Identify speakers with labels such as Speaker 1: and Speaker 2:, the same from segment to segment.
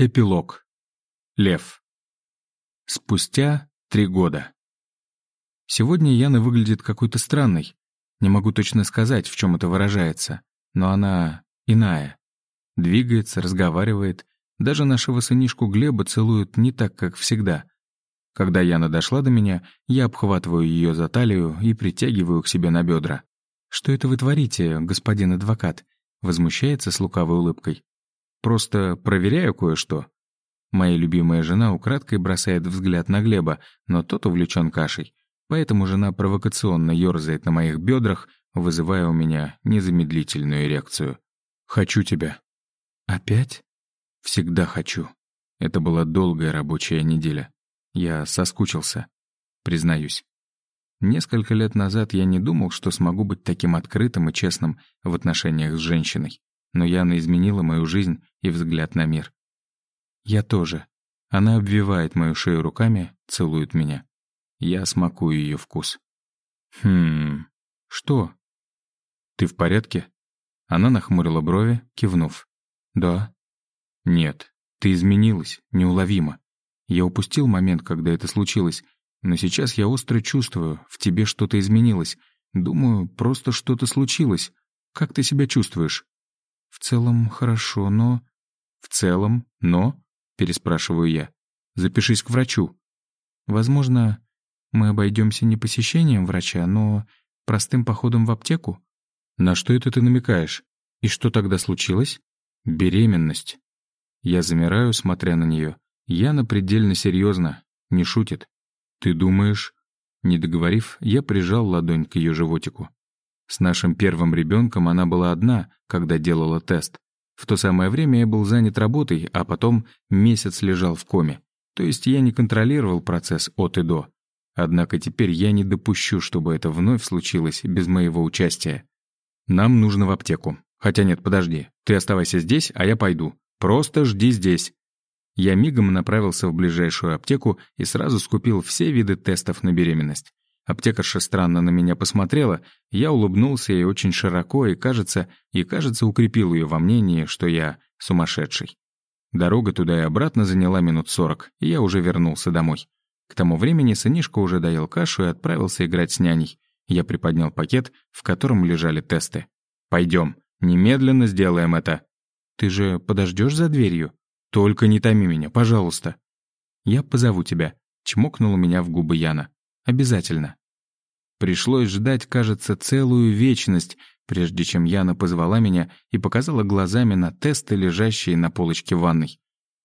Speaker 1: Эпилог. Лев. Спустя три года. Сегодня Яна выглядит какой-то странной. Не могу точно сказать, в чем это выражается, но она иная. Двигается, разговаривает. Даже нашего сынишку Глеба целуют не так, как всегда. Когда Яна дошла до меня, я обхватываю ее за талию и притягиваю к себе на бедра. «Что это вы творите, господин адвокат?» Возмущается с лукавой улыбкой. Просто проверяю кое-что». Моя любимая жена украдкой бросает взгляд на Глеба, но тот увлечен кашей. Поэтому жена провокационно ерзает на моих бедрах, вызывая у меня незамедлительную эрекцию. «Хочу тебя». «Опять?» «Всегда хочу». Это была долгая рабочая неделя. Я соскучился, признаюсь. Несколько лет назад я не думал, что смогу быть таким открытым и честным в отношениях с женщиной но явно изменила мою жизнь и взгляд на мир. Я тоже. Она обвивает мою шею руками, целует меня. Я смакую ее вкус. «Хм... Что?» «Ты в порядке?» Она нахмурила брови, кивнув. «Да». «Нет, ты изменилась, неуловимо. Я упустил момент, когда это случилось, но сейчас я остро чувствую, в тебе что-то изменилось. Думаю, просто что-то случилось. Как ты себя чувствуешь?» «В целом хорошо, но...» «В целом, но...» — переспрашиваю я. «Запишись к врачу». «Возможно, мы обойдемся не посещением врача, но простым походом в аптеку?» «На что это ты намекаешь? И что тогда случилось?» «Беременность». Я замираю, смотря на нее. Яна предельно серьезно, не шутит. «Ты думаешь?» Не договорив, я прижал ладонь к ее животику. С нашим первым ребенком она была одна, когда делала тест. В то самое время я был занят работой, а потом месяц лежал в коме. То есть я не контролировал процесс от и до. Однако теперь я не допущу, чтобы это вновь случилось без моего участия. Нам нужно в аптеку. Хотя нет, подожди. Ты оставайся здесь, а я пойду. Просто жди здесь. Я мигом направился в ближайшую аптеку и сразу скупил все виды тестов на беременность. Аптекарша странно на меня посмотрела, я улыбнулся ей очень широко и, кажется, и, кажется, укрепил ее во мнении, что я сумасшедший. Дорога туда и обратно заняла минут сорок, и я уже вернулся домой. К тому времени сынишка уже доел кашу и отправился играть с няней. Я приподнял пакет, в котором лежали тесты. Пойдем, немедленно сделаем это». «Ты же подождешь за дверью?» «Только не томи меня, пожалуйста». «Я позову тебя», — чмокнула меня в губы Яна. «Обязательно». Пришлось ждать, кажется, целую вечность, прежде чем Яна позвала меня и показала глазами на тесты, лежащие на полочке ванной.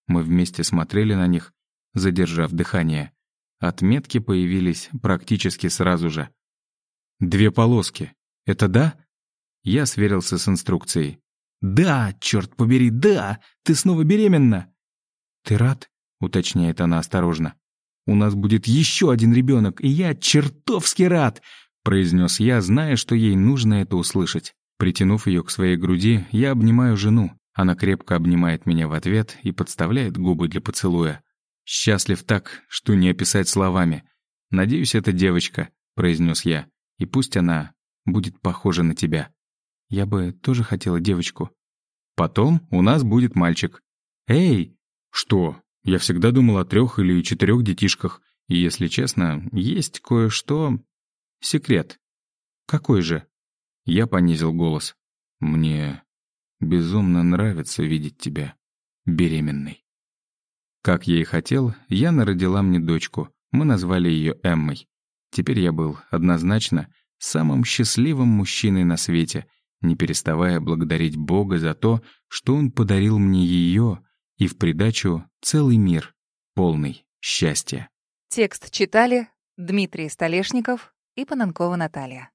Speaker 1: Мы вместе смотрели на них, задержав дыхание. Отметки появились практически сразу же. «Две полоски. Это да?» Я сверился с инструкцией. «Да, черт побери, да! Ты снова беременна!» «Ты рад?» — уточняет она осторожно. У нас будет еще один ребенок, и я чертовски рад!» — произнес я, зная, что ей нужно это услышать. Притянув ее к своей груди, я обнимаю жену. Она крепко обнимает меня в ответ и подставляет губы для поцелуя. «Счастлив так, что не описать словами. Надеюсь, это девочка», — произнес я. «И пусть она будет похожа на тебя. Я бы тоже хотела девочку». «Потом у нас будет мальчик». «Эй!» «Что?» Я всегда думал о трех или четырех детишках. И, если честно, есть кое-что... Секрет. Какой же? Я понизил голос. Мне безумно нравится видеть тебя беременной. Как я и хотел, Яна родила мне дочку. Мы назвали ее Эммой. Теперь я был однозначно самым счастливым мужчиной на свете, не переставая благодарить Бога за то, что Он подарил мне ее, и в придачу целый мир, полный счастья.
Speaker 2: Текст читали Дмитрий Столешников и Пананкова Наталья.